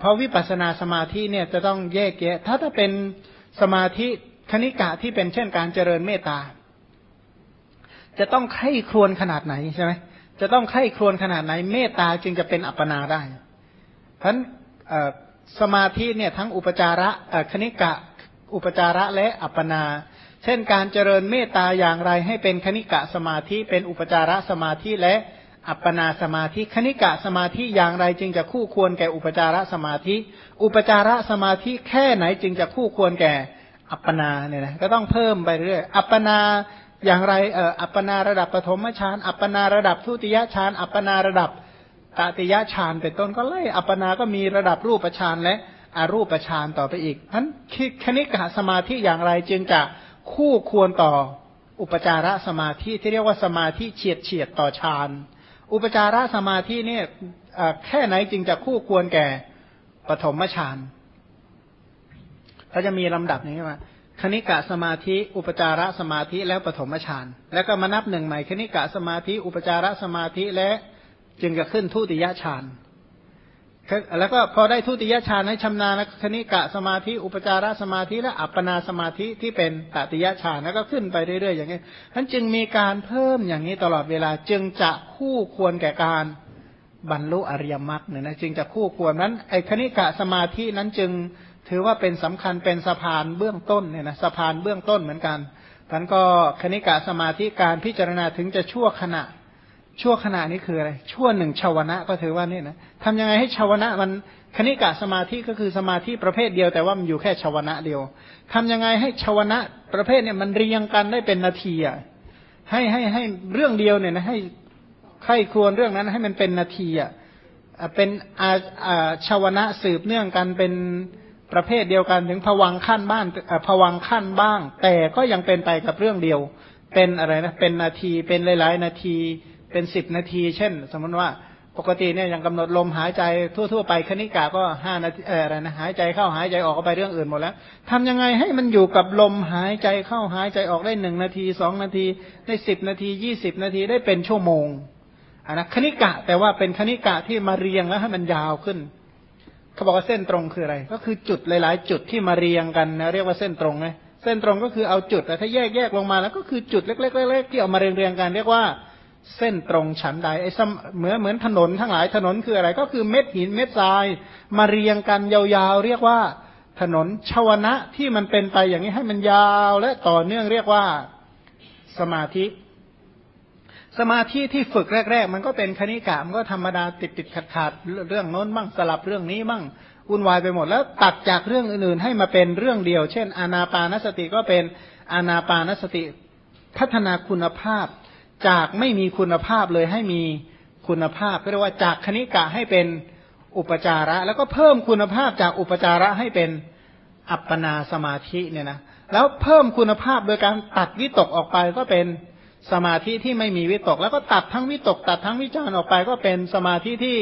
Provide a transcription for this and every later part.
เพราะวิปัสสนาสมาธิเนี่ยจะต้องแยกแยะ ถ้าถ้าเป็นสมาธิคณิกะที่เป็นเช่นการเจริญเมตตา จะต้องไข้ครวนขนาดไหนใช่ไหมจะต้องไข้ครวนขนาดไหน เมตตาจึงจะเป็นอัปปนาได้ เพราะฉะนั้นสมาธิเนี่ยทั้งอุปจาระคณิกะอุปจาระและอัปปนา เช่นการเจริญเมตตาอย่างไรให้เป็นคณิกะสมาธิเป็นอุปจาระสมาธิและ อัปปนาสมาธิคณิกะสมาธิอย่างไรจึงจะคู่ควรแก่อุปจารสมาธิ อุปจารสมาธิแค่ไหนจึงจะคู่ควรแก่อัปปนาเนี่ยนะก็ต้องเพิ่มไปเรื่อยอัปปนาอย่างไรเอ่ออัปปนาระดับปฐมฌานอัปปนาระดับทุติยฌานอัปปนาระดับตติยฌานเป็นต้นก็ไล่อัปปนาก็มีระดับรูปฌานและอรูปฌานต่อไปอีกทั้นคณิกะสมาธิอย่างไรจึงจะคู่ควรต่ออุปจารสมาธิที่เรียกว่าสมาธิเฉียดเฉียดต่อฌาน อุปจารสมาธิเนี่ยแค่ไหนจึงจะคู่ควรแก่ปฐมฌานเขาจะมีลำดับนี้ว่าคณิกะสมาธิอุปจารสมาธิแล้วปฐมฌานแล้วก็มานับหนึ่งใหม่คณิกะสมาธิอุปจารสมาธิและจึงจะขึ้นทุติยฌาน แล้วก็พอได้ทุติยฌานให้ชำนาญคณิกะสมาธิอุปจารสมาธิและอัปปนาสมาธิที่เป็นตติยฌานแล้วก็ขึ้นไปเรื่อยๆอย่างนี้นั้นจึงมีการเพิ่มอย่างนี้ตลอดเวลาจึงจะคู่ควรแก่การบรรลุอริยมรรคเนี่ยนะจึงจะคู่ควรนั้นไอ้คณิกะสมาธินั้นจึงถือว่าเป็นสำคัญเป็นสะพานเบื้องต้นเนี่ยนะสะพานเบื้องต้นเหมือนกันท่านก็คณิกะสมาธิการพิจารณาถึงจะชั่วขณะ ชั่วขณะนี้คืออะไร ชั่วหนึ่งชาวนะก็ถือว่านี่นะทำยังไงให้ชาวนะมันคณิกะสมาธิก็คือสมาธิประเภทเดียวแต่ว่ามันอยู่แค่ชาวนะเดียวทำยังไงให้ชาวนะประเภทเนี่ยมันเรียงกันได้เป็นนาทีอะให้ให้ให้เรื่องเดียวเนี่ยนะให้ใครควรเรื่องนั้นให้มันเป็นนาทีอะเป็นอาชาวนะสืบเนื่องกันเป็นประเภทเดียวกันถึงผวังขั้นบ้านผวังขั้นบ้าง แต่ก็ยังเป็นไปกับเรื่องเดียว เป็นอะไรนะเป็นนาทีเป็นหลาย ๆ นาที เป็นสิบนาที เช่น สมมติว่าปกติเนี่ยยังกำหนดลมหายใจทั่ว ๆ ไปคณิกาก็ห้านาทีอะไรนะหายใจเข้าหายใจออกก็ไปเรื่องอื่นหมดแล้วทำยังไงให้มันอยู่กับลมหายใจเข้าหายใจออกได้หนึ่งนาทีสองนาทีได้สิบนาทียี่สิบนาทีได้เป็นชั่วโมงอันนะคณิกะแต่ว่าเป็นคณิกะที่มาเรียงแล้วให้มันยาวขึ้นเขาบอกว่าเส้นตรงคืออะไร ก็คือจุดหลาย ๆ จุดที่มาเรียงกันนะเรียกว่าเส้นตรงไงเส้นตรงก็คือเอาจุดแต่ถ้าแยกแยกลงมาแล้วก็คือจุดเล็กๆๆที่เอามาเรียงเรียงกัน เรียกว่า เส้นตรงฉันใดไอ้เหมือนเหมือนถนนทั้งหลายถนนคืออะไร ก็คือเม็ดหินเม็ดทราย มาเรียงกันยาวๆ เรียกว่าถนนชวนะที่มันเป็นไปอย่างนี้ให้มันยาวและต่อเนื่องเรียกว่าสมาธิ สมาธิที่ฝึกแรก ๆ มันก็เป็นคณิกะมันก็ธรรมดาติดติดขาดขาดเรื่องโน้นบ้างสลับเรื่องนี้บ้างวุ่นวายไปหมดแล้วตัดจากเรื่องอื่นๆ ให้มาเป็นเรื่องเดียว เช่น อานาปานสติก็เป็นอานาปานสติพัฒนาคุณภาพ จากไม่มีคุณภาพเลยให้มีคุณภาพเรียกว่าจากคณิกะให้เป็นอุปจาระ แล้วก็เพิ่มคุณภาพจากอุปจาระให้เป็นอัปปนาสมาธิเนี่ยนะแล้วเพิ่มคุณภาพโดยการตัดวิตกออกไปก็เป็นสมาธิที่ไม่มีวิตก แล้วก็ตัดทั้งวิตก ตัดทั้งวิจารณ์ออกไปก็เป็นสมาธิที่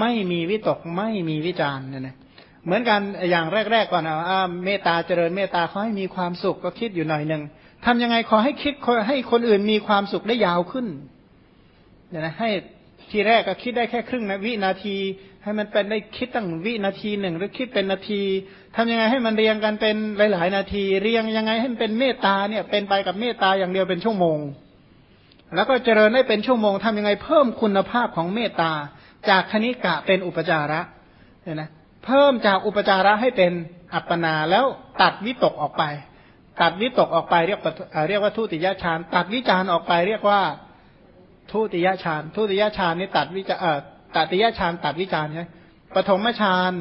ไม่มีวิตกไม่มีวิจารณ์เนี่ยนะเหมือนกันอย่างแรก ๆก่อนนะเมตตาเจริญเมตตาเขาให้มีความสุขก็คิดอยู่หน่อยหนึ่ง ทำยังไงขอให้คิดให้คนอื่นมีความสุขได้ยาวขึ้นเนี่ยนะให้ทีแรกก็คิดได้แค่ครึ่งนะวินาที ให้มันเป็นได้คิดตั้งวินาทีหนึ่งหรือคิดเป็นนาทีทำยังไงให้มันเรียงกันเป็นหลาย ๆ นาที เรียงยังไงให้มันเป็นเมตตาเนี่ย เป็นไปกับเมตตาอย่างเดียวเป็นชั่วโมง แล้วก็เจริญได้เป็นชั่วโมงทำยังไงเพิ่มคุณภาพของเมตตา จากคณิกะเป็นอุปจาระเนี่ยนะเพิ่มจากอุปจาระให้เป็นอัปปนาแล้วตัดวิตกออกไป ตัดวิตกออกไปเรียกเรียกว่าทุติยฌานตัดวิจารออกไปเรียกว่าทุติยฌานทุติยฌานนี่ตัดวิจารตัดติยฌานตัดวิจารใช่ไหมปฐมฌาน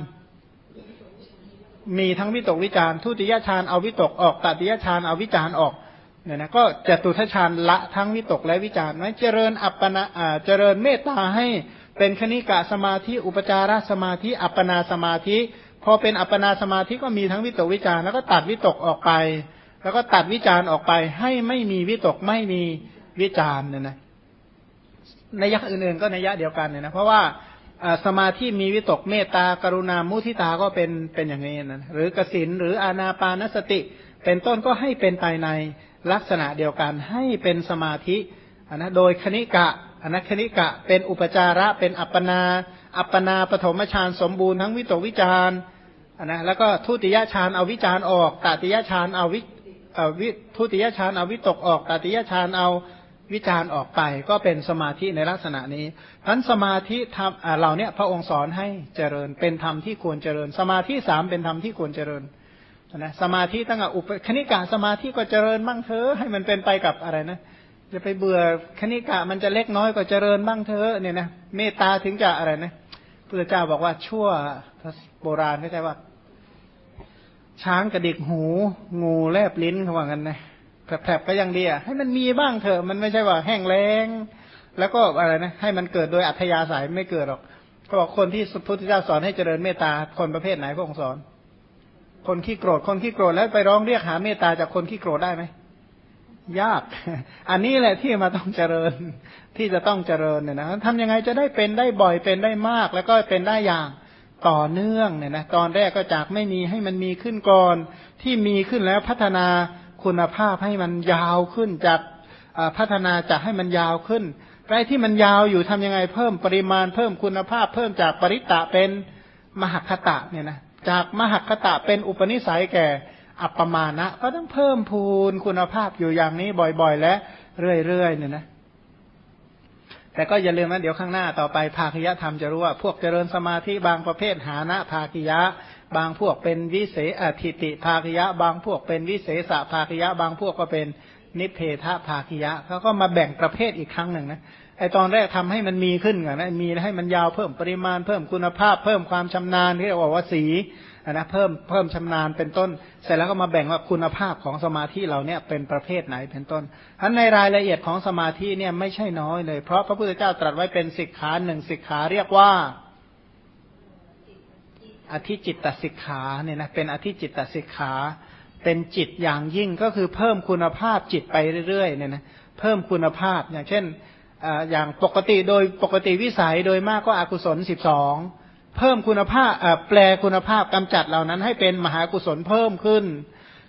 มีทั้งวิตกวิจารทุติยฌานเอาวิตกออกตัดติยฌานเอาวิจารออกเนี่ยนะก็จตุทัชฌานละทั้งวิตกและวิจารณ์นะเจริญอัปปนาเจริญเมตตาให้เป็นคณิกะสมาธิอุปจารสมาธิ อัปปนาสมาธิ พอเป็นอัปปนาสมาธิก็มีทั้งวิตกวิจารแล้วก็ตัดวิตกออกไป แล้วก็ตัดวิจาร์ออกไปให้ไม่มีวิตกไม่มีวิจารเนี่ยนะในยักอื่นๆก็ในยะเดียวกันเนี่ยนะเพราะว่าสมาธิมีวิตกเมตตากรุณามุทิตาก็เป็นเป็นอย่างนี้นะหรือกสินหรืออานาปานสติ เป็นต้นก็ให้เป็นไปในลักษณะเดียวกันให้เป็นสมาธินนะโดยคณิกะอนนคณิกะ เป็นอุปจาระเป็นอัปปนา อัปปนาปฐมฌานสมบูรณ์ทั้งวิตกวิจารนะแล้วก็ทุติยฌานเอาวิจารออกตติยฌานเอาวิ วิทุติยฌานเอาวิตกออกตติยฌานเอาวิจารออกไป ก็เป็นสมาธิในลักษณะนี้ทั้นสมาธิทำเราเนี่ยพระองค์สอนให้เจริญเป็นธรรมที่ควรเจริญ สมาธิสามเป็นธรรมที่ควรเจริญนะสมาธิตั้งแต่อุปคณิกาสมาธิก็เจริญบ้างเถอะให้มันเป็นไปกับอะไรนะจะไปเบื่อคณิกะมันจะเล็กน้อยก็เจริญบ้างเถอะเนี่ยนะเมตตาถึงจะอะไรนะพระเจ้าบอกว่าชั่วโบราณเข้าใจว่า ช้างกระดิกหู งูแลบลิ้นเขาว่ากันนะแผลบๆก็ยังดีอะให้มันมีบ้างเถอะมันไม่ใช่ว่าแห้งแล้ง แล้วก็อะไรนะ ให้มันเกิดโดยอัธยาศัยไม่เกิดหรอกก็บอกคนที่พุทธเจ้าสอนให้เจริญเมตตาคนประเภทไหนพระองค์สอน คนขี้โกรธคนขี้โกรธแล้วไปร้องเรียกหาเมตตาจากคนขี้โกรธได้ไหมยาก อันนี้แหละที่มาต้องเจริญที่จะต้องเจริญเนี่ยนะทำยังไงจะได้เป็นได้บ่อยเป็นได้มาก แล้วก็เป็นได้อย่าง ต่อเนื่องเนี่ยนะตอนแรกก็จากไม่มีให้มันมีขึ้นก่อน ที่มีขึ้นแล้วพัฒนาคุณภาพให้มันยาวขึ้นจากพัฒนาจากให้มันยาวขึ้นไรที่มันยาวอยู่ทำยังไงเพิ่มปริมาณเพิ่มคุณภาพ เพิ่มจากปริตะเป็นมหคตะเนี่ยนะจากมหคตะเป็นอุปนิสัยแก่อัปปมาณะก็ต้องเพิ่มพูนคุณภาพอยู่อย่างนี้บ่อยๆ และเรื่อยๆเนี่ยนะ แต่ก็อย่าลืมนะเดี๋ยวข้างหน้าต่อไปภาคยธรรมจะรู้ว่า พวกเจริญสมาธิบางประเภทหานะภาคิยะ บางพวกเป็นวิเศษอธิติภาคิยะ บางพวกเป็นวิเศษภาคิยะ บางพวกก็เป็นนิเพทภาคิยะเขาก็มาแบ่งประเภทอีกครั้งหนึ่งนะไอตอนแรกทำให้มันมีขึ้นก่อนนะมีให้มันยาวเพิ่มปริมาณเพิ่มคุณภาพเพิ่มความชำนาญที่เรียกว่าสี นะเพิ่มเพิ่มชำนาญเป็นต้น เสร็จแล้วก็มาแบ่งว่าคุณภาพของสมาธิเราเนี่ยเป็นประเภทไหนเป็นต้นอันในรายละเอียดของสมาธิเนี่ยไม่ใช่น้อยเลย เพราะพระพุทธเจ้าตรัสไว้เป็นสิกขาหนึ่งสิกขาเรียกว่า อธิจิตตสิกขาเนี่ยนะเป็นอธิจิตตสิกขาเป็นจิตอย่างยิ่งก็คือเพิ่มคุณภาพจิตไปเรื่อยๆเนี่ยนะเพิ่มคุณภาพอย่างเช่นอย่างปกติโดยปกติวิสัยโดยมากก็อกุศลสิบสอง เพิ่มคุณภาพแปลคุณภาพกำจัดเหล่านั้น ให้เป็นมหากุศลเพิ่มขึ้น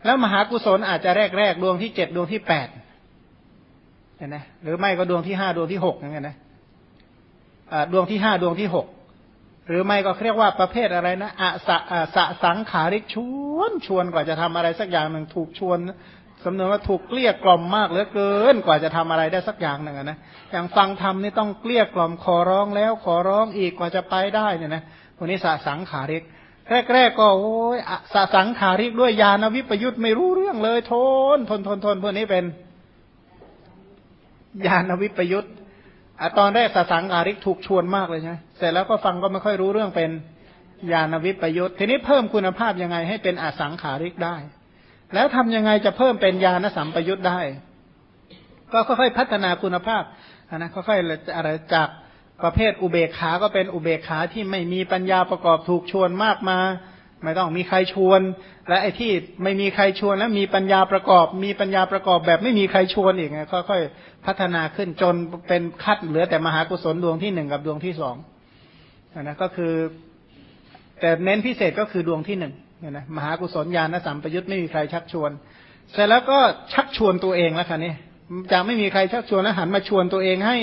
แล้วมหากุศลอาจจะแรกแรกดวงที่เจ็ดดวงที่แปดเห็นไหมหรือไม่ก็ดวงที่ห้าดวงที่หกอย่างเงี้ยนะดวงที่ห้าดวงที่หกหรือไม่ก็เรียกว่าประเภทอะไรนะอะสะสะสังขาริกชวนชวนกว่าจะทำอะไรสักอย่างหนึ่งถูกชวน สำนวนว่าถูกเกลี้ยกล่อมมากเหลือเกินกว่าจะทำอะไรได้สักอย่างหนึ่งนะอย่างฟังธรรมนี่ต้องเกลี้ยกล่อมขอร้องแล้วขอร้องอีกกว่าจะไปได้เนี่ยนะคนนี้สสังขาริก แรกๆก็โอ้ยสสังขาริกด้วยญาณวิปยุทธ์ไม่รู้เรื่องเลยทนทนทนทนพวกนี้เป็นญาณวิปยุทธ์อตอนแรกสสังขาริกถูกชวนมากเลยใช่ไหมเสร็จแล้วก็ฟังก็ไม่ค่อยรู้เรื่องเป็นญาณวิปยุทธ์ทีนี้เพิ่มคุณภาพยังไงให้เป็นอสังขาริกได้ แล้วทำยังไงจะเพิ่มเป็นญาณสัมปยุทธ์ได้ ก็ค่อยๆพัฒนาคุณภาพนะค่อยๆอะไรจากประเภทอุเบกขา ก็เป็นอุเบกขาที่ไม่มีปัญญาประกอบถูกชวนมากมาไม่ต้องมีใครชวน และไอ้ที่ไม่มีใครชวนแล้วมีปัญญาประกอบ มีปัญญาประกอบแบบไม่มีใครชวนอีกไงค่อยๆพัฒนาขึ้นจนเป็นคัดเหลือแต่มหากุศลดวงที่หนึ่งกับดวงที่สองนะก็คือ แต่เน้นพิเศษก็คือดวงที่หนึ่ง เนะมหากุศลญาณสัมปยุตไม่มีใครชักชวน เสร็จแล้วก็ชักชวนตัวเองแล้วค่ะนี่จะไม่มีใครชักชวนแล้วหันมาชวนตัวเองให้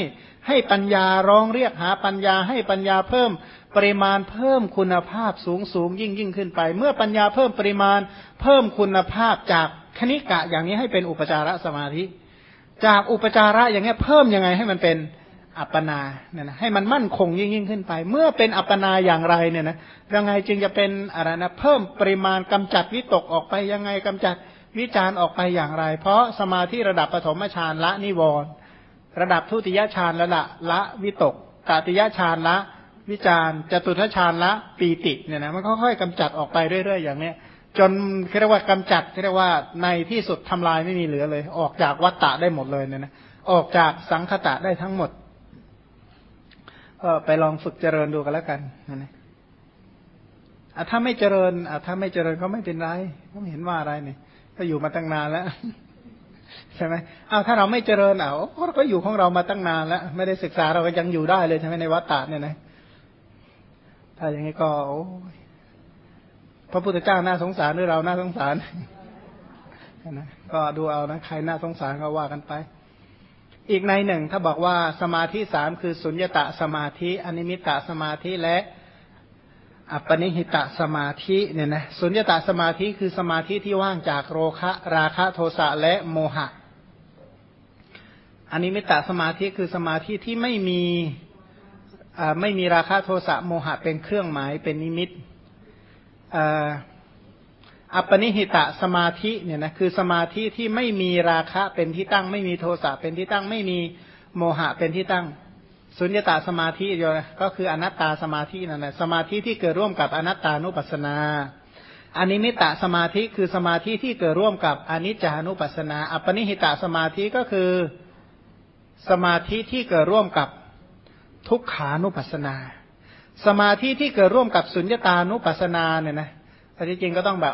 ให้ปัญญาร้องเรียกหาปัญญาให้ปัญญาเพิ่มปริมาณเพิ่มคุณภาพสูงสูงยิ่งยิ่งขึ้นไป เมื่อปัญญาเพิ่มปริมาณเพิ่มคุณภาพจากคณิกะอย่างนี้ให้เป็นอุปจารสมาธิ จากอุปจาระอย่างนี้เพิ่มยังไงให้มันเป็น อัปปนาเนี่ยนะให้มันมั่นคงยิ่งยิ่งขึ้นไป เมื่อเป็นอัปปนาอย่างไรเนี่ยนะยังไงจึงจะเป็นอะไรนะเพิ่มปริมาณกำจัดวิตกออกไปยังไงกำจัดวิจารออกไปอย่างไร เพราะสมาธิระดับปฐมฌานละนิวรณ์ระดับทุติยฌานละละละวิตกตติยฌานละวิจารจตุทฌานละปีติเนี่ยนะมันค่อยๆกำจัดออกไปเรื่อย ๆ อย่างเนี้ยจนเรียกว่ากำจัดเรียกว่าในที่สุดทำลายไม่มีเหลือเลย ออกจากวัตตะได้หมดเลยเนี่ยนะออกจากสังคตะได้ทั้งหมด ก็ไปลองฝึกเจริญดูกันแล้วกันนะถ้าไม่เจริญถ้าไม่เจริญก็ไม่เป็นไรก็ไม่เห็นว่าอะไรเนี่ยก็อยู่มาตั้งนานแล้วใช่ไหมอ้าวถ้าเราไม่เจริญเอาเราก็อยู่ของเรามาตั้งนานแล้ว ไม่ได้ศึกษาเราก็ยังอยู่ได้เลยใช่ไหมในวัฏฏะเนี่ยนะถ้าอย่างนี้ก็พระพุทธเจ้าน่าสงสารหรือเราน่าสงสารนะก็ดูเอานะใครน่าสงสารก็ว่ากันไป อีกในหนึ่งถ้าบอกว่าสมาธิสามคือสุญญตะสมาธิ อนิมิตะสมาธิและอัปปนิหิตะสมาธิเนี่ยนะสุญญตะสมาธิคือสมาธิที่ว่างจากโรคะ ราคะโทสะและโมหะอนิมิตะสมาธิคือสมาธิที่ไม่มีไม่มีราคะโทสะโมหะเป็นเครื่องหมายเป็นนิมิต อัปปนิหิตะสมาธิเนี่ยนะคือสมาธิที่ไม่มีราคะเป็นที่ตั้ง ไม่มีโทสะเป็นที่ตั้ง ไม่มีโมหะเป็นที่ตั้ง สุญญตาสมาธิโยก็คืออนัตตาสมาธินั่นแหละสมาธิที่เกิดร่วมกับอนัตตานุปัสสนาอนิมิตะสมาธิคือสมาธิที่เกิดร่วมกับอนิจจานุปัสสนา อัปปนิหิตะสมาธิก็คือสมาธิที่เกิดร่วมกับทุกขานุปัสสนา สมาธิที่เกิดร่วมกับสุญญตานุปัสสนาเนี่ยนะ แต่ที่จริงก็ต้องแบบ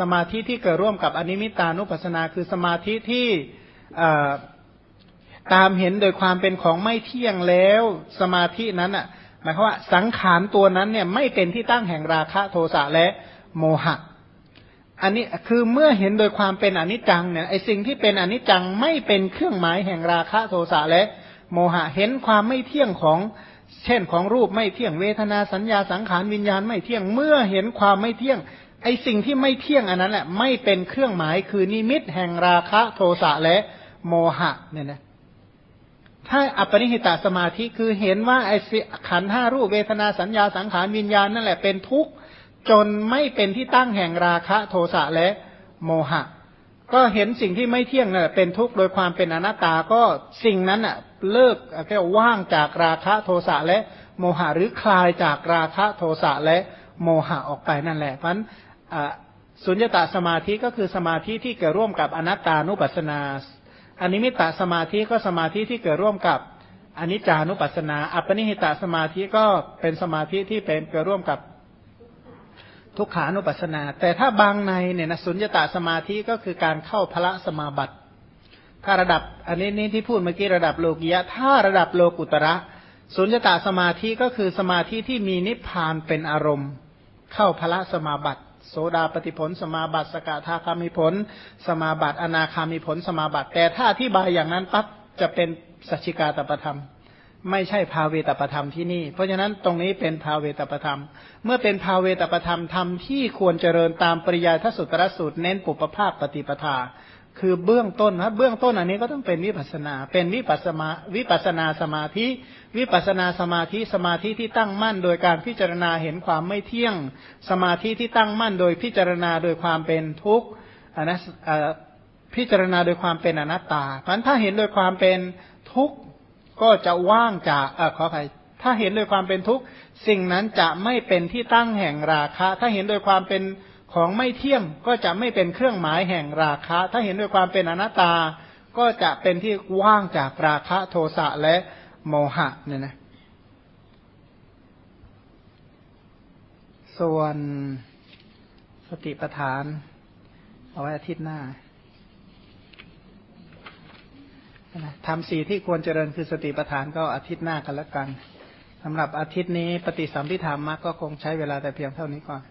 สมาธิที่เกิดร่วมกับอนิมิตานุปัสสนา คือสมาธิที่ตามเห็นโดยความเป็นของไม่เที่ยงแล้ว สมาธินั้นอะหมายความว่าสังขารตัวนั้นเนี่ยไม่เป็นที่ตั้งแห่งราคะโทสะและโมหะ อันนี้คือเมื่อเห็นโดยความเป็นอนิจจังเนี่ยไอสิ่งที่เป็นอนิจจังไม่เป็นเครื่องหมายแห่งราคะโทสะและโมหะเห็นความไม่เที่ยงของ เช่นของรูปไม่เที่ยงเวทนาสัญญาสังขารวิญญาณไม่เที่ยงเมื่อเห็นความไม่เที่ยง ไอสิ่งที่ไม่เที่ยงอันนั้นแหละไม่เป็นเครื่องหมายคือนิมิตแห่งราคะโทสะและโมหะเนี่ยนะถ้าอัปปนิหิตาสมาธิคือเห็นว่าไอขันห้ารูปเวทนาสัญญาสังขารวิญญาณนั่นแหละเป็นทุกข์จนไม่เป็นที่ตั้งแห่งราคะโทสะและโมหะ ก็เห็นสิ่งที่ไม่เที่ยงนั่นแหละเป็นทุกข์โดยความเป็นอนัตตาก็สิ่งนั้นอะเลิกแค่ว่างจากราคะโทสะและโมหะหรือคลายจากราคะโทสะและโมหะออกไปนั่นแหละเพราะนั้นสุญญตาสมาธิก็คือสมาธิที่เกิดร่วมกับอนัตตานุปัสสนาอนนิมิตาสมาธิก็สมาธิที่เกิดร่วมกับอนิจจานุปัสสนา อัปปนิหิตาสมาธิก็เป็นสมาธิที่เป็นเกิดร่วมกับ ทุกขานุปัสสนา แต่ถ้าบางในเนี่ยนะสุญญตาสมาธิก็คือการเข้าพระสมาบัติ ถ้าระดับอันนี้นี่ที่พูดเมื่อกี้ระดับโลกียะ ถ้าระดับโลกุตระ สุญญตาสมาธิก็คือสมาธิที่มีนิพพานเป็นอารมณ์ เข้าพระสมาบัติ โสดาปฏิผล สมาบัติสกทาคามิผล สมาบัติอนาคามิผลสมาบัติ แต่ถ้าอธิบายอย่างนั้นปั๊บจะเป็นสัจจิกาตประธรรม ไม่ใช่ภาเวตประธรรมที่นี่ เพราะฉะนั้นตรงนี้เป็นภาเวตประธรรม เมื่อเป็นภาเวตประธรรมธรรมที่ควรเจริญตามปริยายทสุตรสูตรเน้นปุปภาคปฏิปทา คือเบื้องต้นนะเบื้องต้นอันนี้ก็ต้องเป็นวิปัสนา เป็นวิปัสมาวิปัสนาสมาธิ วิปัสนาสมาธิสมาธิที่ตั้งมั่น โดยการพิจารณาเห็นความไม่เที่ยง สมาธิที่ตั้งมั่น โดยพิจารณาโดยความเป็นทุกข์อันนั้นพิจารณาโดยความเป็นอนัตตาเพราะถ้าเห็นโดยความเป็นทุกข์ ก็จะว่างจากเออขออภัยถ้าเห็นโดยความเป็นทุกข์สิ่งนั้นจะไม่เป็นที่ตั้งแห่งราคะ ถ้าเห็นโดยความเป็นของไม่เที่ยงก็จะไม่เป็นเครื่องหมายแห่งราคะ ถ้าเห็นด้วยความเป็นอนัตตา ก็จะเป็นที่ว่างจากราคะโทสะและโมหะเนี่ยนะ ส่วนสติปัฏฐาน เอาไว้อาทิตย์หน้า ทำสี่ที่ควรเจริญคือสติปัฏฐานก็อาทิตย์หน้ากันละกันสำหรับอาทิตย์นี้ปฏิสัมพิธามมก็คงใช้เวลาแต่เพียงเท่านี้ก่อน